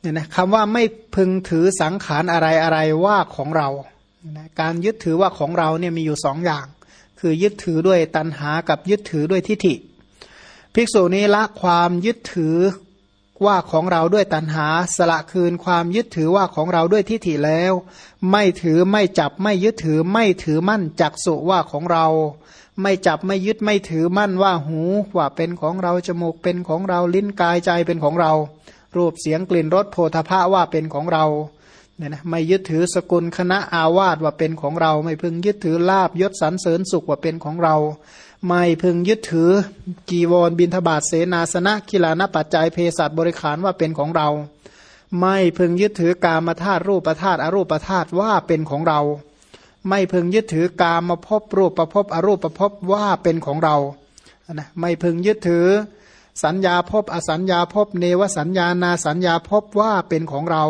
เนี่ยนะคำว่าไม่พึงถือสังขารอะไรอะไรว่าของเรานะการยึดถือว่าของเราเนี่ยมีอยู่สองอย่าง คือยึดถือด้วยตัณหากับยึดถือด้วยทิฏฐิ ภิกษุนี้ละความยึดถือว่าของเราด้วยตัณหาสละคืนความยึดถือว่าของเราด้วยทิฏฐิแล้ว ไม่ถือไม่จับไม่ยึดถือไม่ถือมั่นจักสุว่าของเรา ไม่จับไม่ยึดไม่ถือมั่นว่าหูว่าเป็นของเราจมูกเป็นของเราลิ้นกายใจเป็นของเรา รูปเสียงกลิ่นรสโพธภะว่าเป็นของเราเนี่ยนะไม่ยึดถือสกุลคณะอาวาสว่าเป็นของเรา ไม่พึงยึดถือลาบยศสรรเสริญสุขว่าเป็นของเรา ไม่พึงยึดถือกีวรบินทบาทเสนาสนะกิลานปัจจัยเพศสัตว์บริขารว่าเป็นของเรา ไม่พึงยึดถือกามธาตุรูปธาตุอรูปธาตุว่าเป็นของเรา ไม่พึงยึดถือกามมาพบรูปประพบอรูปประพบว่าเป็นของเรานะไม่พึงยึดถือ สัญญาพบอสัญญาพบเนวสัญญานาสัญญาพบว่าเป็นของเรา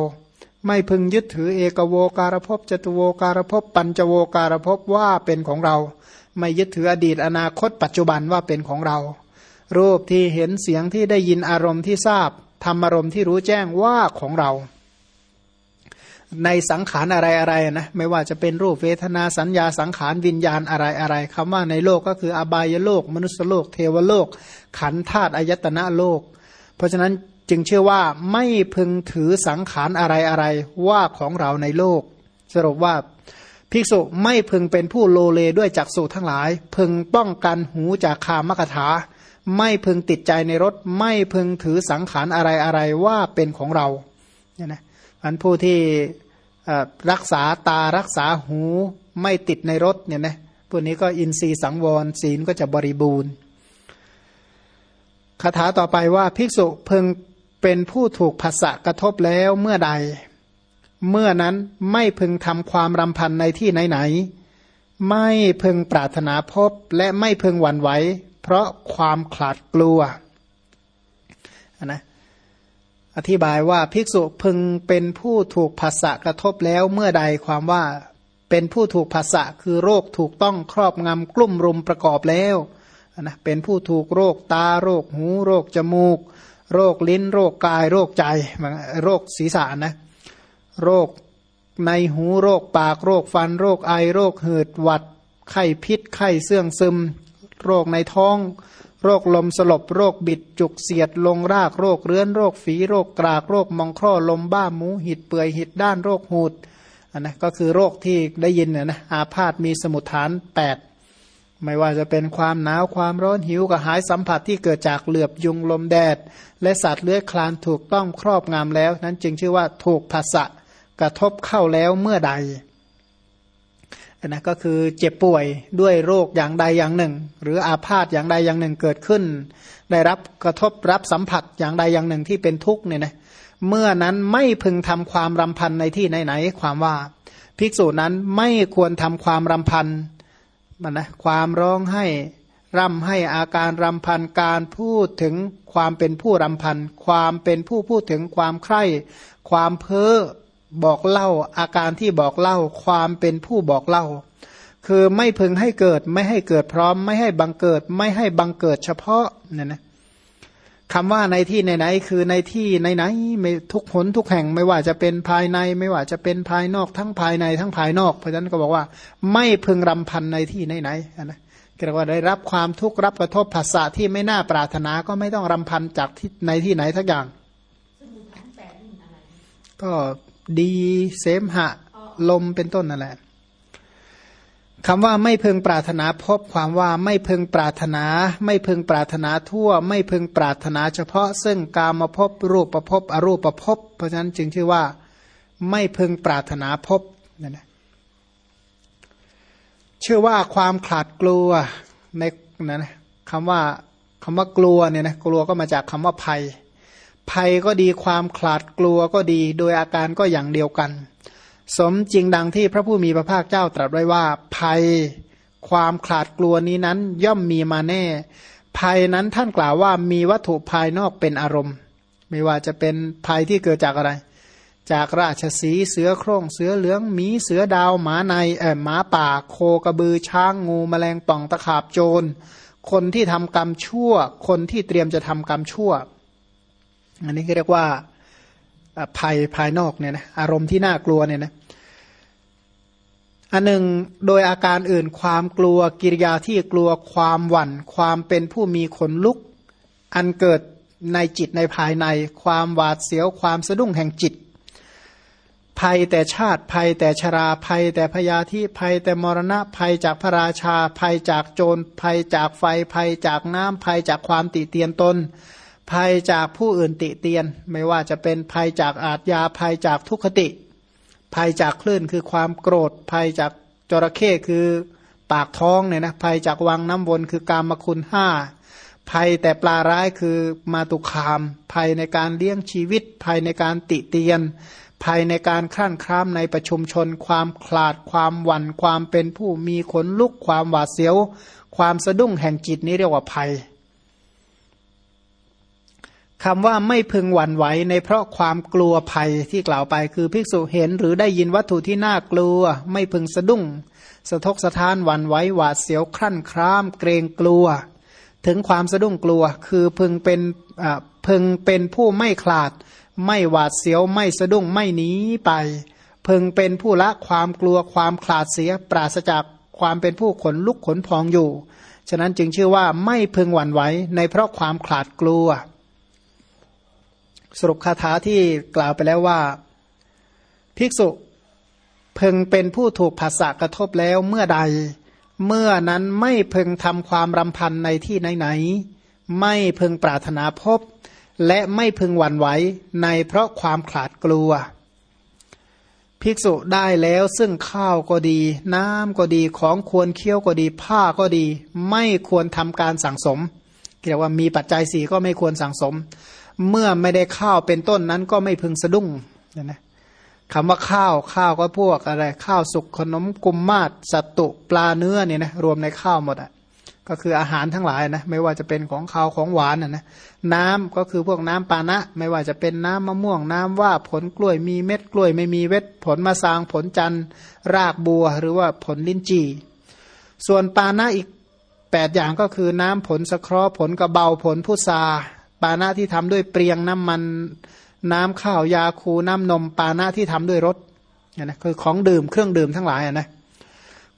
ไม่พึงยึดถือเอกโวการภพจตุโวการภพปัญจโวการภพว่าเป็นของเรา ไม่ยึดถืออดีตอนาคต ปัจจุบันว่าเป็นของเรา รูปที่เห็นเสียงที่ได้ยินอารมณ์ที่ทราบธรรมอารมณ์ที่รู้แจ้งว่าของเรา ในสังขารอะไรอะไรนะไม่ว่าจะเป็นรูปเวทนาสัญญาสังขารวิญญาณอะไรอะไรคำว่าในโลกก็คืออบายโลก มนุษยโลก เทวโลก ขันธาตุอายตนะโลก เพราะฉะนั้นจึงเชื่อว่าไม่พึงถือสังขารอะไรอะไรว่าของเราในโลก สรุปว่าภิกษุไม่พึงเป็นผู้โลเลด้วยจักษุทั้งหลาย พึงป้องกันหูจากคามกถา ไม่พึงติดใจในรถ ไม่พึงถือสังขารอะไรอะไรว่าเป็นของเราเนี่ยนะ อันผู้ที่รักษาตารักษาหูไม่ติดในรถเนี่ยนะพวกนี้ก็อินทรีย์สังวรศีลก็จะบริบูรณ์คาถาต่อไปว่าภิกษุพึงเป็นผู้ถูกภาษะกระทบแล้วเมื่อใด เมื่อนั้นไม่พึงทำความรำพันในที่ไหนๆไม่พึงปรารถนาพบและไม่พึงหวั่นไหวเพราะความขลาดกลัวนะ อธิบายว่าภิกษุพึงเป็นผู้ถูกภาษะกระทบแล้วเมื่อใดความว่าเป็นผู้ถูกผัสสะคือโรคถูกต้องครอบงำกลุ้มรุมประกอบแล้วนะเป็นผู้ถูกโรคตาโรคหูโรคจมูก โรคลิ้น โรคกาย โรคใจโรคศีรษะนะโรคในหูโรคปากโรคฟัน โรคไอโรคหืดหวัด ไข้พิษไข้เซื่องซึม โรคในท้อง โรคลมสลบโรคบิดจุกเสียดลงรากโรคเรื้อนโรคฝีโรคกลากโรคมองคร่อลมบ้าหมูหิดเปื่อยหิดด้านโรคหูดอันนะก็คือโรคที่ได้ยินเนี่ยนะอาพาธมีสมุทฐานแปดไม่ว่าจะเป็นความหนาวความร้อนหิวกระหายสัมผัสที่เกิดจากเหลือบยุงลมแดด และสัตว์เลื้อยคลานถูกต้องครอบงำแล้ว นั้นจึงชื่อว่าถูกภาษะกระทบเข้าแล้วเมื่อใด นะก็คือเจ็บป่วยด้วยโรคอย่างใดอย่างหนึ่ง หรืออาพาธอย่างใดอย่างหนึ่งเกิดขึ้น ได้รับกระทบรับสัมผัสอย่างใดอย่างหนึ่งที่เป็นทุกข์เนี่ยนะเมื่อนั้นไม่พึงทำความรำพันในที่ไหนๆความว่า ภิกษุนั้นไม่ควรทำความรำพันมันนะความร้องให้ร่ำให้อาการรำพันการพูดถึงความเป็นผู้รำพันความเป็นผู้พูดถึงความใคร่ ความเพ้อ บอกเล่า อาการที่บอกเล่า ความเป็นผู้บอกเล่า คือไม่พึงให้เกิดไม่ให้เกิดพร้อม ไม่ให้บังเกิด ไม่ให้บังเกิดเฉพาะเนี่ยนะคำว่าในที่ไหนๆคือในที่ไหนๆไม่ทุกหนทุกแห่งไม่ว่าจะเป็นภายใน ไม่ว่าจะเป็นภายนอกทั้งภายในทั้งภายนอกเพราะฉะนั้นก็บอกว่า ไม่พึงรำพันในที่ไหนๆนะเรียกว่าได้รับความทุกข์รับกระทบภาษาที่ไม่น่าปรารถนาก็ไม่ต้องรำพันจากที่ในที่ไหนทักอย่าง ก็ ดี เสมหะ ลมเป็นต้นนั่นแหละคำว่าไม่เพึงปรารถนาพบความว่าไม่เพึงปรารถนา ไม่เพึงปรารถนาทั่ว ไม่เพึงปรารถนาเฉพาะ ซึ่งกามาพบรูปประพบอรูปประพบเพราะฉะนั้นจึงชื่อว่า ไม่เพึงปรารถนาพบนั่นนะชื่อว่าความขาดกลัวในนะนะคำว่าคำว่ากลัวเนี่ยนะกลัวก็มาจากคำว่าภัย ภัยก็ดีความขลาดกลัวก็ดี โดยอาการก็อย่างเดียวกัน สมจริงดังที่พระผู้มีพระภาคเจ้าตรัสไว้ว่า ภัยความขลาดกลัวนี้นั้นย่อมมีมาแน่ ภัยนั้นท่านกล่าวว่ามีวัตถุภายนอกเป็นอารมณ์ ไม่ว่าจะเป็นภัยที่เกิดจากอะไร จากราชสีเสือโคร่งเสือเหลืองหมีเสือดาวหมาในเออหมาป่า โคกระบือช้างงูแมลงป่องตะขาบโจร คนที่ทำกรรมชั่ว คนที่เตรียมจะทำกรรมชั่ว อันนี้เรียกว่าภัยภายนอกเนี่ยนะอารมณ์ที่น่ากลัวเนี่ยนะอันหนึ่งโดยอาการอื่นความกลัวกิริยาที่กลัวความหวั่น ความเป็นผู้มีขนลุก อันเกิดในจิตในภายใน ความหวาดเสียวความสะดุ้งแห่งจิต ภัยแต่ชาติภัยแต่ชราภัยแต่พยาธิภัยแต่มรณะภัยจากพระราชา ภัยจากโจรภัยจากไฟภัยจากน้ำภัยจากความติเตียนตน ภัยจากผู้อื่นติเตียน ไม่ว่าจะเป็นภัยจากอาทยาภัยจากทุกขติ ภัยจากคลื่นคือความโกรธ ภัยจากจระเข้คือปากท้องเนี่ยนะภัยจากวังน้ำวนคือกามคุณห้าภัยแต่ปลาร้ายคือมาตุคาม ภัยในการเลี้ยงชีวิต ภัยในการติเตียน ภัยในการคลั่นคล้ามในประชุมชน ความขลาดความหวัน่นความเป็นผู้มีขนลุกความหวาดเสียว ความสะดุ้งแห่งจิตนี้เรียกว่าภัย คำว่าไม่พึงหวั่นไหวในเพราะความกลัวภัยที่กล่าวไปคือภิกษุเห็นหรือได้ยินวัตถุที่น่ากลัว ไม่พึงสะดุ้ง สะทกสะท้านหวั่นไหวหวาดเสียวครั่นคราม เกรงกลัว ถึงความสะดุ้งกลัว คือพึงเป็นพึงเป็นผู้ไม่ขลาด ไม่หวาดเสียวไม่สะดุ้งไม่หนีไป พึงเป็นผู้ละความกลัวความขลาดเสียปราศจากความเป็นผู้ขนลุกขนพองอยู่ ฉะนั้นจึงชื่อว่าไม่พึงหวั่นไหวในเพราะความขลาดกลัว สรุปคาถาที่กล่าวไปแล้วว่า ภิกษุเพึงเป็นผู้ถูกภาษากระทบแล้วเมื่อใด เมื่อนั้นไม่พึงทำความรำพันในที่ไหนๆไม่พึงปรารถนาพบ และไม่พึงหวั่นไหวในเพราะความขาดกลัว ภิกษุได้แล้วซึ่งข้าวก็ดี น้ำก็ดีของควรเคี้ยวก็ดี ผ้าก็ดี ไม่ควรทำการสั่งสมเรียกว่ามีปัจจัยสี่ก็ไม่ควรสั่งสม เมื่อไม่ได้ข้าวเป็นต้นนั้นก็ไม่พึงสะดุ้งนะนะคำว่าข้าวข้าวก็พวกอะไร ข้าวสุกขนมกุมมาศสัตุปลาเนื้อเนี่ยนะรวมในข้าวหมดอะก็คืออาหารทั้งหลายนะไม่ว่าจะเป็นของข้าวของหวานอะนะน้ำก็คือพวกน้ำปานะ ไม่ว่าจะเป็นน้ำมะม่วงน้ำว่าผลกล้วยมีเม็ดกล้วยไม่มีเม็ดผลมะสางผลจันทร์รากบัว หรือว่าผลลิ้นจี่ส่วนปานะอีกแปดอย่างก็คือน้ำผลสะเคราะห์ผลกระเบาผลพุทรา ปานะที่ทำด้วยเปรียงน้ำมันน้ำข้าวยาคูน้ำนม ปานะที่ทำด้วยรสนะคือของดื่มเครื่องดื่มทั้งหลายนะ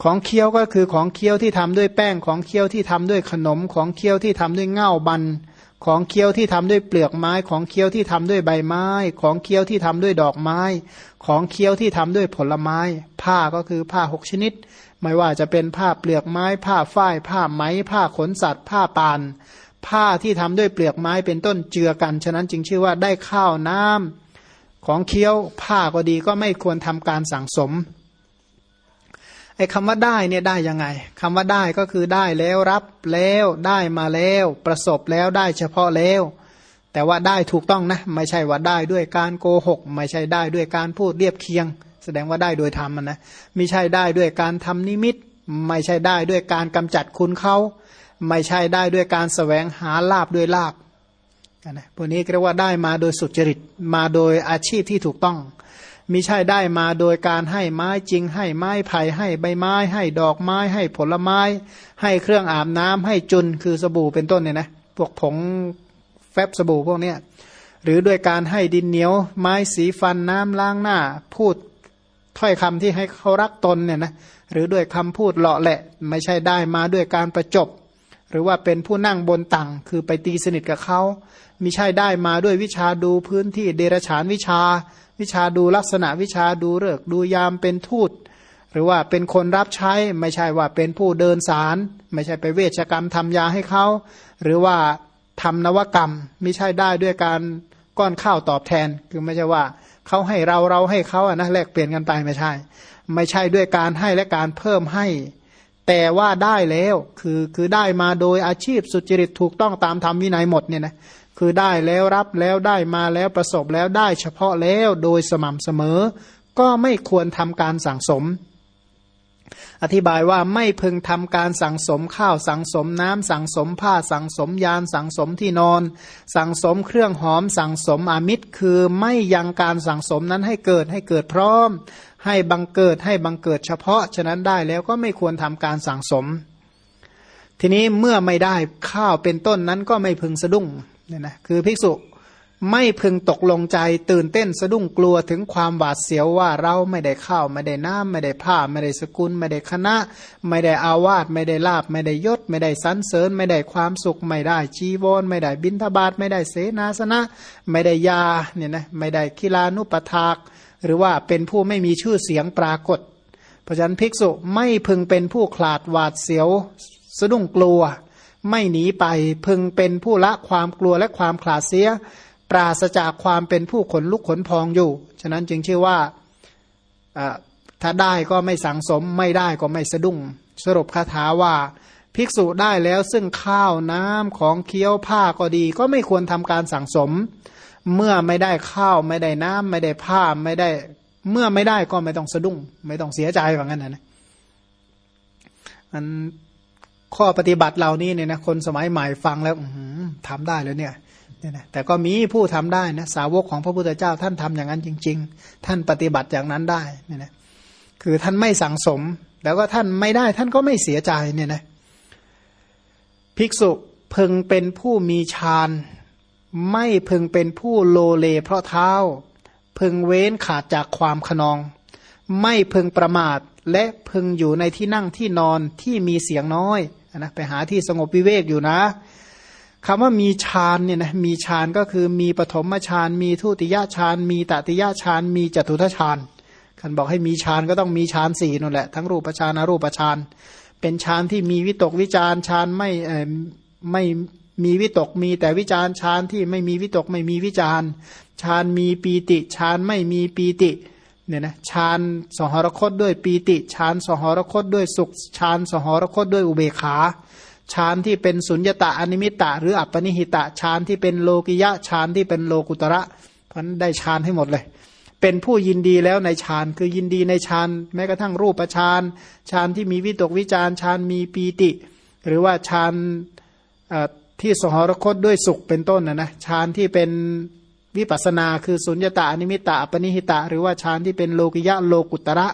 ของเคี้ยวก็คือของเคี้ยวที่ทำด้วยแป้งของเคี้ยวที่ทำด้วยขนม ของเคี้ยวที่ทำด้วยเง่าบัน ของเคี้ยวที่ทำด้วยเปลือกไม้ ของเคี้ยวที่ทำด้วยใบไม้ ของเคี้ยวที่ทำด้วยดอกไม้ ของเคี้ยวที่ทำด้วยผลไม้ ผ้าก็คือผ้าหกชนิด ไม่ว่าจะเป็นผ้าเปลือกไม้ ผ้าฝ้ายผ้าไหมผ้าขนสัตว์ ผ้าปาน ผ้าที่ทำด้วยเปลือกไม้เป็นต้นเจือกัน ฉะนั้นจึงชื่อว่าได้ข้าวน้ำของเคี้ยวผ้าก็ดีก็ไม่ควรทำการสั่งสมไอ้คำว่าได้เนี่ยได้ยังไงคำว่าได้ก็คือได้แล้วรับแล้วได้มาแล้ว ประสบแล้วได้เฉพาะแล้ว แต่ว่าได้ถูกต้องนะ ไม่ใช่ว่าได้ด้วยการโกหก ไม่ใช่ได้ด้วยการพูดเรียบเคียง แสดงว่าได้โดยธรรมนะไม่ใช่ได้ด้วยการทำนิมิต ไม่ใช่ได้ด้วยการกำจัดคุณเขา ไม่ใช่ได้ด้วยการสแสวงหาลาบด้วยลาบนะพวกนี้เรียกว่าได้มาโดยสุจริตมาโดยอาชีพที่ถูกต้องมิใช่ได้มาโดยการให้ไม้จริง ให้ไม้ไผ่ให้ใบไม้ ให้ดอกไม้ให้ผลไม้ ให้เครื่องอาบน้ำให้จุนคือสบู่เป็นต้นเนี่ยนะพวกผงแฟบสบู่พวกเนี้ยหรือด้วยการให้ดินเหนียว ไม้สีฟันน้ำล้างหน้า พูดถ้อยคำที่ให้เขารักตนเนี่ยนะหรือด้วยคำพูดเลาะแหละ ไม่ใช่ได้มาด้วยการประจบ หรือว่าเป็นผู้นั่งบนตังคือไปตีสนิทกับเขามิใช่ได้มาด้วยวิชาดูพื้นที่เดรฉานวิชา วิชาดูลักษณะวิชาดูเลิกดูยามเป็นทูต หรือว่าเป็นคนรับใช้ไม่ใช่ว่าเป็นผู้เดินสาร ไม่ใช่ไปเวชกรรมทำยาให้เขาหรือว่าทำนวกรรมไม่ใช่ได้ด้วยการก้อนข้าวตอบแทน คือไม่ใช่ว่าเขาให้เราเราให้เขาอะนะแลกเปลี่ยนกันไปไม่ใช่ ไม่ใช่ด้วยการให้และการเพิ่มให้ แต่ว่าได้แล้วคือคือได้มาโดยอาชีพสุจริตถูกต้องตามธรรมวินัยหมดเนี่ยนะคือได้แล้วรับแล้วได้มาแล้วประสบแล้วได้เฉพาะแล้วโดยสม่ำเสมอ ก็ไม่ควรทำการสั่งสม อธิบายว่าไม่พึงทำการสั่งสมข้าวสั่งสมน้ำสั่งสมผ้าสั่งสมยาน สั่งสมที่นอน สั่งสมเครื่องหอม สั่งสมอามิตร คือไม่ยังการสั่งสมนั้นให้เกิดให้เกิดพร้อม ให้บังเกิดให้บังเกิดเฉพาะ ฉะนั้นได้แล้วก็ไม่ควรทำการสั่งสม ทีนี้เมื่อไม่ได้ข้าวเป็นต้นนั้นก็ไม่พึงสะดุ้งเนี่ยนะคือภิกษุ ไม่พึงตกลงใจตื่นเต้นสะดุ้งกลัวถึงความหวาดเสียวว่าเราไม่ได้ข้าวไม่ได้น้ำไม่ได้ผ้า ไม่ได้สกุล ไม่ได้คณะ ไม่ได้อาวาสไม่ได้ลาบ ไม่ได้ยศ ไม่ได้สันเสริญ ไม่ได้ความสุข ไม่ได้ชีวรไม่ได้บินทบาทไม่ได้เสนาสนะ ไม่ได้ยาเนี่ยนะไม่ได้กีฬานุปทาก หรือว่าเป็นผู้ไม่มีชื่อเสียงปรากฏ เพราะฉะนั้นภิกษุไม่พึงเป็นผู้ขลาดหวาดเสียว สะดุ้งกลัว ไม่หนีไปพึงเป็นผู้ละความกลัวและความขลาดเสีย ปราศจากความเป็นผู้ขนลุกขนพองอยู่ ฉะนั้นจึงชื่อว่าถ้าได้ก็ไม่สังสมไม่ได้ก็ไม่สะดุ้ง สรุปคาถาว่าภิกษุได้แล้วซึ่งข้าวน้ำของเคี้ยวผ้าก็ดี ก็ไม่ควรทำการสังสม เมื่อไม่ได้ข้าวไม่ได้น้ำไม่ได้ผ้าไม่ได้ เมื่อไม่ได้ก็ไม่ต้องสะดุ้ง ไม่ต้องเสียใจแบบนั้นนะอันข้อปฏิบัติเหล่านี้เนี่ยนะคนสมัยใหม่ฟังแล้วทำได้แล้วเนี่ย เนี่ยนะแต่ก็มีผู้ทำได้นะสาวกของพระพุทธเจ้าท่านทำอย่างนั้นจริง ๆ ท่านปฏิบัติอย่างนั้นได้เนี่ยนะคือท่านไม่สังสม แล้วก็ท่านไม่ได้ท่านก็ไม่เสียใจเนี่ยนะภิกษุพึงเป็นผู้มีฌานไม่พึงเป็นผู้โลเลเพราะเท้า พึงเว้นขาดจากความขนอง ไม่พึงประมาทและพึงอยู่ในที่นั่งที่นอนที่มีเสียงน้อยนะไปหาที่สงบวิเวกอยู่นะ คำว่ามีฌานเนี่ยนะมีฌานก็คือมีปฐมฌานมีทุติยฌานมีตติยฌานมีจตุทฌานคันบอกให้มีฌานก็ต้องมีฌานสี่นั่นแหละ ทั้งรูปฌานอรูปฌานเป็นฌานที่มีวิตกวิจารฌานไม่ไม่มีวิตกมีแต่วิจารฌานที่ไม่มีวิตกไม่มีวิจารฌานมีปีติฌานไม่มีปีติเนี่ยนะฌานสหรคตด้วยปีติฌานสหรคตด้วยสุขฌานสหรคตด้วยอุเบกขา ฌานที่เป็นสุญญตาอนิมิตะ หรืออัปปนิหิตะฌานที่เป็นโลกิยะฌานที่เป็นโลกุตระพันได้ฌานให้หมดเลย เป็นผู้ยินดีแล้วในฌานคือยินดีในฌานแม้กระทั่งรูปฌานฌานที่มีวิตกวิจารฌานมีปีติ หรือว่าฌานที่สหรคตด้วยสุขเป็นต้นนะนะฌานที่เป็นวิปัสนาคือสุญญตาอนิมิตะอปนิหิตะ หรือว่าฌานที่เป็นโลกิยะโลกุตระ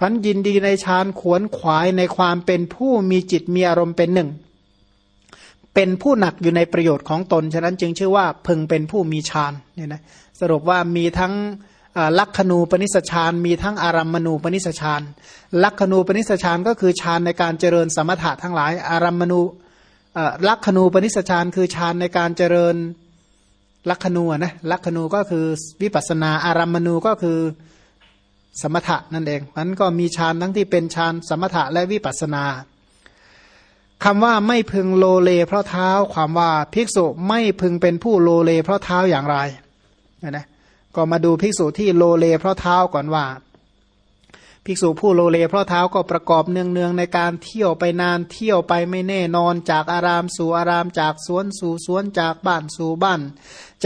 พันยินดีในฌานขวนขวายในความเป็นผู้มีจิตมีอารมณ์เป็นหนึ่ง เป็นผู้หนักอยู่ในประโยชน์ของตน ฉะนั้นจึงชื่อว่าพึงเป็นผู้มีฌานเนี่ยนะสรุปว่ามีทั้งลักขณูปนิสชานมีทั้งอารัมมณูปนิสชานลักขณูปนิสชานก็คือฌานในการเจริญสมถะทั้งหลาย อารัมมณูลักขณูปนิชฌานคือฌานในการเจริญลักขณูนะลักขณูก็คือวิปัสสนาอารัมมณูก็คือ สมถะนั่นเองมันก็มีฌานทั้งที่เป็นฌานสมถะและวิปัสสนาคำว่าไม่พึงโลเลเพราะเท้าความว่าภิกษุไม่พึงเป็นผู้โลเลเพราะเท้าอย่างไรนะนะก็มาดูภิกษุที่โลเลเพราะเท้าก่อนว่า ภิกษุผู้โลเลเพราะเท้าก็ประกอบเนืองๆในการเที่ยวไปนานเที่ยวไปไม่แน่นอนจากอารามสู่อารามจากสวนสู่สวนจากบ้านสู่บ้าน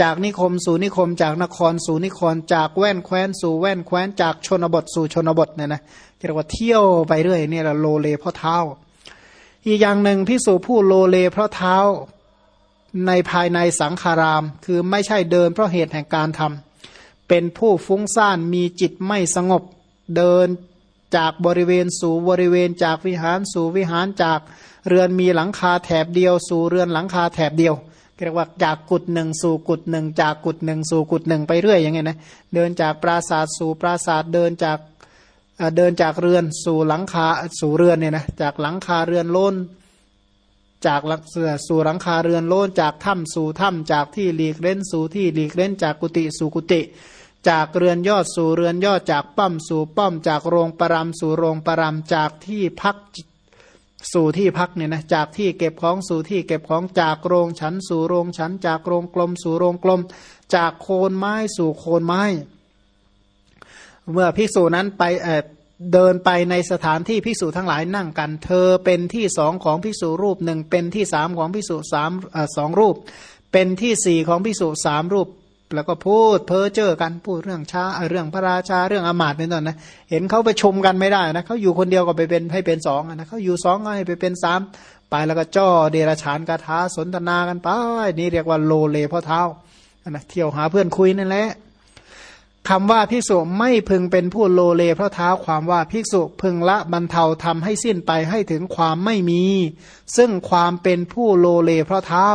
จากนิคมสู่นิคม จากนครสู่นิคร จากแว่นแคว้นสู่แว่นแคว้น จากชนบทสู่ชนบทเนี่ยนะเรียกว่าเที่ยวไปเรื่อยเนี่ยเราโลเลเพราะเท้า อีกอย่างหนึ่งพิสูจผู้โลเลเพราะเท้าในภายในสังขาราม คือไม่ใช่เดินเพราะเหตุแห่งการทำเป็นผู้ฟุ้งซ่านมีจิตไม่สงบ เดินจากบริเวณสู่บริเวณจากวิหารสู่วิหารจากเรือนมีหลังคาแถบเดียว สู่เรือนหลังคาแถบเดียว เรียกว่าจากกุดหนึ่งสู่กุดหนึ่งจากกุดหนึ่งสู่กุดหนึ่งไปเรื่อยอย่างเงี้ยนะเดินจากปราสาทสู่ปราสาทเดินจากเดินจากเรือนสู่หลังคาสู่เรือนเนี่ยนะจากหลังคาเรือนโล้นจากเสือสู่หลังคาเรือนโล้นจากถ้ำสู่ถ้ำจากที่หลีกเล่นสู่ที่หลีกเล่นจากกุฏิสู่กุฏิจากเรือนยอดสู่เรือนยอดจากป้อมสู่ป้อม จากโรงปรามสู่โรงปรามจากที่พัก สู่ที่พักเนี่ยนะจากที่เก็บของสู่ที่เก็บของจากโรงฉันสู่โรงฉัน จากโรงกลม สู่โรงกลม จากโคนไม้สู่โคนไม้ เมื่อภิกษุนั้นไปเเดินไปในสถานที่ภิกษุทั้งหลายนั่งกัน เธอเป็นที่สองของภิกษุรูปหนึ่งเป็นที่สามของภิกษุสามสองรูป เป็นที่สี่ของภิกษุสามรูป แล้วก็พูดเพ้อเจ้อกันพูดเรื่องช้าเรื่องพระราชาเรื่องอมาตย์เป็นต้นนะเห็นเขาไปชมกันไม่ได้นะเขาอยู่คนเดียวก็ไปเป็นให้เป็นสองนะเขาอยู่สองก็ให้ไปเป็นสามไปแล้วก็จ่อเดรฉานคาถาสนทนากันไปนี่เรียกว่าโลเลพ่อเท้านะเที่ยวหาเพื่อนคุยนั่นแหละคำว่าภิกษุไม่พึงเป็นผู้โลเลเพราะเท้าความว่าภิกษุพึงละบรรเทาทำให้สิ้นไปให้ถึงความไม่มี ซึ่งความเป็นผู้โลเลเพราะเท้า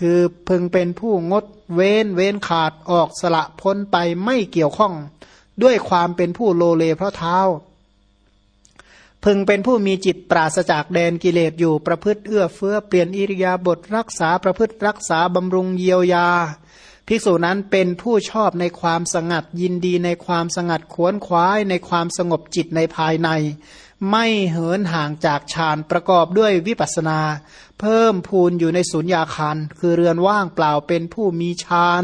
คือพึงเป็นผู้งดเว้นเว้นขาดออกสละพ้นไปไม่เกี่ยวข้อง ด้วยความเป็นผู้โลเลเพราะเท้า พึงเป็นผู้มีจิตปราศจากแดนกิเลสอยู่ประพฤติเอื้อเฟื้อเปลี่ยนอิริยาบถรักษาประพฤติรักษาบำรุงเยียวยา ภิกษุนั้นเป็นผู้ชอบในความสงัดยินดีในความสงัดขวนขวายในความสงบจิตในภายใน ไม่เหินห่างจากฌานประกอบด้วยวิปัสนา เพิ่มพูนอยู่ในสุญญาคารคือเรือนว่างเปล่าเป็นผู้มีฌาน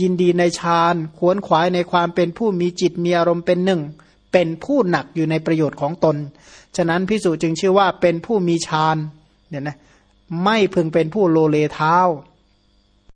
ยินดีในฌานขวนขวายในความเป็นผู้มีจิตมีอารมณ์เป็นหนึ่ง เป็นผู้หนักอยู่ในประโยชน์ของตน ฉะนั้นพิสูจจึงชื่อว่าเป็นผู้มีฌานเนี่ยนะไม่พึงเป็นผู้โลเลเท้า